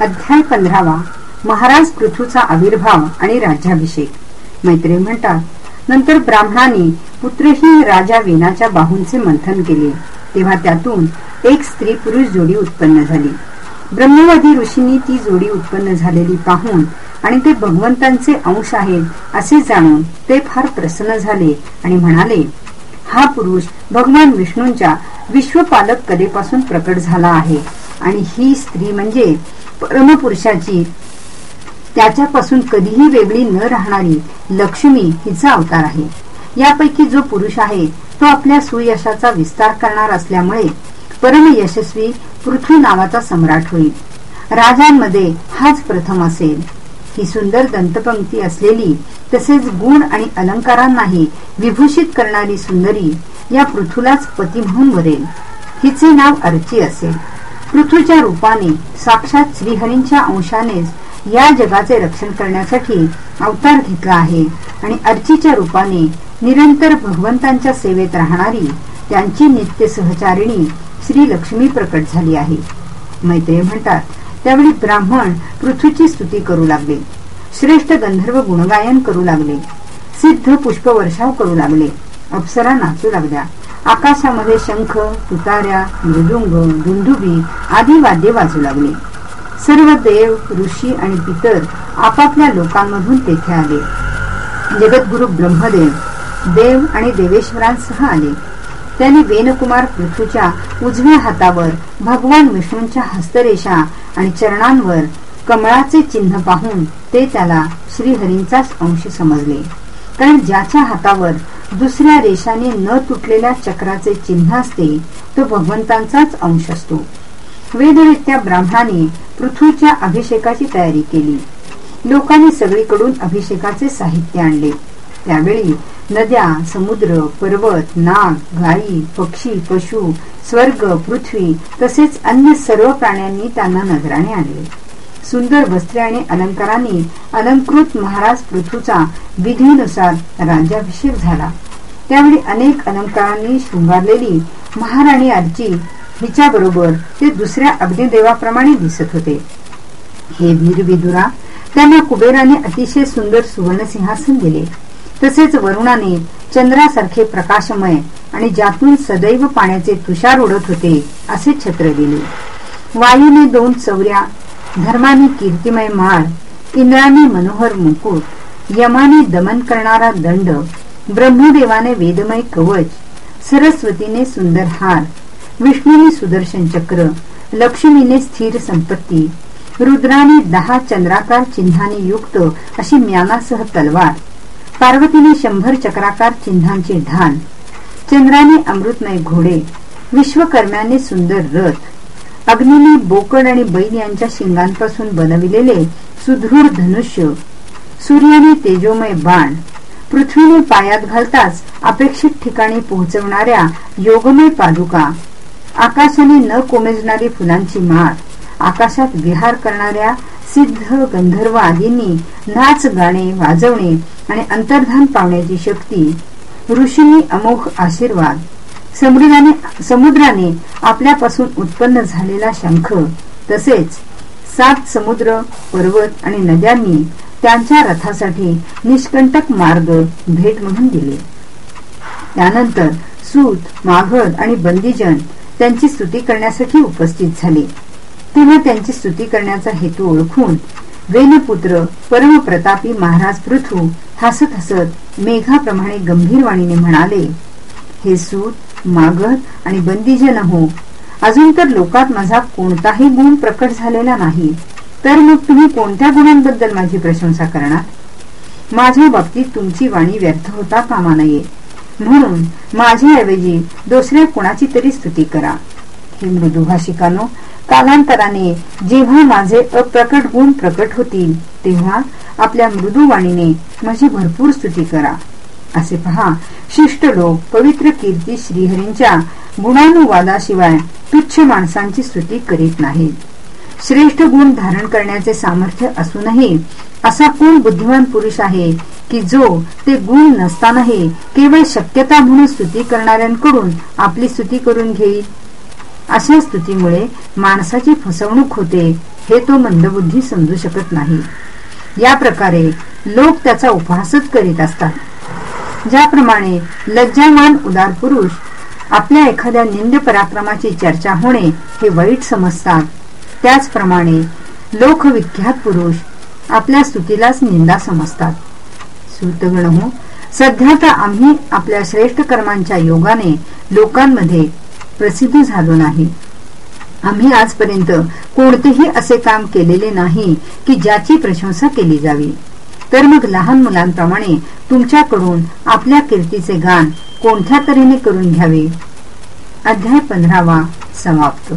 अध्याय पंधरावा महाराज पृथूचा आविर्भाव आणि राज्याभिषेक. मैत्रे म्हणतात नंतर ब्राह्मणाने पुत्रहीन राजा वेनाच्या बाहूंचे मंथन केले. तेव्हा त्यातून एक स्त्री पुरुष जोडी उत्पन्न झाली. ब्रह्मवादी ऋषींनी ती जोडी उत्पन्न झालेली पाहून आणि ते भगवंतांचे अंश आहेत असे जाणून ते फार प्रसन्न झाले आणि म्हणाले हा पुरुष भगवान विष्णूंच्या विश्वपालक कधेपासून प्रकट झाला आहे आणि ही स्त्री म्हणजे परमपुरुषाची त्याच्यापासून कधीही वेगळी न राहणारी लक्ष्मी हिचा अवतार आहे. यापैकी जो पुरुष आहे तो आपल्या सुयशाचा विस्तार करणार असल्यामुळे परम यशस्वी पृथ्वी नावाचा सम्राट होईल. राजांमध्ये हाच प्रथम असेल. ही सुंदर दंतपंक्ती असलेली तसेच गुण आणि अलंकारांनाही विभूषित करणारी सुंदरी या पृथ्वीलाच पती म्हणून वरेल. हिचे नाव अर्ची असेल. पृथ्वीच्या रूपाने साक्षात श्रीहरींच्या अंशानेच या जगाचे रक्षण करण्यासाठी अवतार घेतला आहे आणि अर्चीच्या रूपाने निरंतर भगवंतांच्या सेवेत राहणारी त्यांची नित्य सहचारिणी श्री लक्ष्मी प्रकट झाली आहे. मैत्रे म्हणतात त्यावेळी ब्राह्मण पृथ्वीची स्तुती करू लागले. श्रेष्ठ गंधर्व गुणगायन करू लागले. सिद्ध पुष्पवर्षाव करू लागले. अप्सरा नाचू लागल्या. आकाशामध्ये शंख तुताऱ्या मृदुंग दुंदुबी आदी वाद्य वाजू लागले. सर्व देव ऋषी आणि पितर आपापल्या लोकांमधून तेथे आले. जगद्गुरु ब्रह्मदेव देव आणि देवेश्वरांसह आले. त्यांनी वेनकुमार पृथ्वीच्या उजव्या हातावर भगवान विष्णूंच्या हस्तरेषा आणि चरणांवर कमळाचे चिन्ह पाहून ते त्याला श्रीहरींचाच अंश समजले. कारण ज्याच्या हातावर दुसऱ्या रेषाने न तुटलेल्या चक्राचे चिन्ह असते तो भगवंतांचाच अंश असतो. वेदवेत्या ब्राह्मणाने पृथ्वीच्या अभिषेकाची तयारी केली. लोकांनी सगळीकडून अभिषेकाचे साहित्य आणले. त्यावेळी नद्या समुद्र पर्वत नाग गायी पक्षी पशु स्वर्ग पृथ्वी तसेच अन्य सर्व प्राण्यांनी त्यांना नजराने आणले. सुंदर वस्त्रे आणि अलंकारांनी अलंकृत महाराज पृथूचा विधीनुसार राज्याभिषेक झाला. त्यावेळी अनेक अलंकारांनी शृंगारलेली महाराणी आजी हिच्याबरोबर ते दुसऱ्या अग्निदेवाप्रमाणे दिसत होते. हे वीर विदुरा त्यांना कुबेराने अतिशय सुंदर सुवर्ण सिंहासन दिले. तसेच वरुणाने चंद्रासारखे प्रकाशमय आणि ज्यातून सदैव पाण्याचे तुषार उडत होते असे छत्र दिले. वायूने दोन चौऱ्या धर्माने कीर्तिमय माळ इंद्राने मनोहर मुकुट यमाने दमन करणारा दंड ब्रह्मदेवाने वेदमय कवच सरस्वतीने सुंदर हार विष्णूने सुदर्शन चक्र लक्ष्मीने स्थिर संपत्ती रुद्राने दहा चंद्राकार चिन्हाने युक्त अशी म्यानासह तलवार पार्वतीने शंभर चक्राकार चिन्हांचे ढाल चंद्राने अमृतमय घोडे विश्वकर्म्याने सुंदर रथ अग्नीने बोकड आणि बैल यांच्या शिंगांपासून बनविलेले सुदृढ धनुष्य सूर्याने तेजोमय बाण पृथ्वीने पायात घालताच अपेक्षित ठिकाणी पोहोचवणाऱ्या योगमय पादुका आकाशाने न कोमेजणारी फुलांची माळ आकाशात विहार करणाऱ्या सिद्ध गंधर्व आदींनी नाच गाणे वाजवणे आणि अंतर्धान पावण्याची शक्ती ऋषींनी अमोघ आशीर्वाद. समुद्राने समुद्राने आपल्यापासून उत्पन्न झालेला शंख. तसेच सात समुद्र पर्वत आणि नद्यांनी त्यांच्या रथासाठी निष्कंटक मार्ग भेट म्हणून दिले. त्यानंतर सूत माघद आणि बंदीजन त्यांची स्तुती करण्यासाठी उपस्थित झाले. तेव्हा त्यांची स्तुती करण्याचा हेतू ओळखून वेनपुत्र परमप्रतापी महाराज पृथू हसत हसत मेघाप्रमाणे गंभीर वाणीने म्हणाले हे सूत मागत आणि बंदीजन हो अजून तर लोकात माझा कोणताही गुण प्रकट झालेला नाही. तर मग तुम्ही कोणत्या गुणांबद्दल माझी प्रशंसा करणार? माझ्या बाबतीत तुमची वाणी व्यर्थ होता कामा नये. म्हणून माझ्याऐवजी दुसऱ्या कुणाची तरी स्तुती करा. हे मृदुभाषिकानो कालांतराने जेव्हा माझे अप्रकट गुण प्रकट होतील तेव्हा आपल्या मृदुवाणीने माझी भरपूर स्तुती करा. असे पहा. शिष्ट लोक पवित्र कीर्ती श्रीहरींच्या गुणानुवादाशिवाय तुच्छ माणसांची स्तुती करीत नाहीत. श्रेष्ठ गुण धारण करण्याचे सामर्थ्य असूनही असा कोण बुद्धिमान पुरुष आहे की जो ते गुण नसतानाही केवळ शक्यता म्हणून स्तुती करणाऱ्यांकडून आपली स्तुती करून घेईल? अशा स्तुतीमुळे माणसाची फसवणूक होते हे तो मंदबुद्धी समजू शकत नाही. या प्रकारे लोक त्याचा उपहासच करीत असतात. ज्याप्रमाणे लज्जामान उदार पुरुष आपल्या एखाद्या निंद पराक्रमाची चर्चा होणे हे वाईट समजतात. त्याचप्रमाणे लोकविख्यात पुरुष आपल्या स्तुतीलाच निंदा समजतात. सुतगण सध्या तर आम्ही आपल्या श्रेष्ठ कर्मांच्या योगाने लोकांमध्ये प्रसिद्ध झालो नाही. आम्ही आजपर्यंत कोणतेही असे काम केलेले नाही की ज्याची प्रशंसा केली जावी. तर मग लहान मुलांप्रमाणे तुमच्याकडून आपल्या कीर्तीचे गान कोणत्या तऱ्हेने करून घ्यावे? अध्याय पंधरावा समाप्त.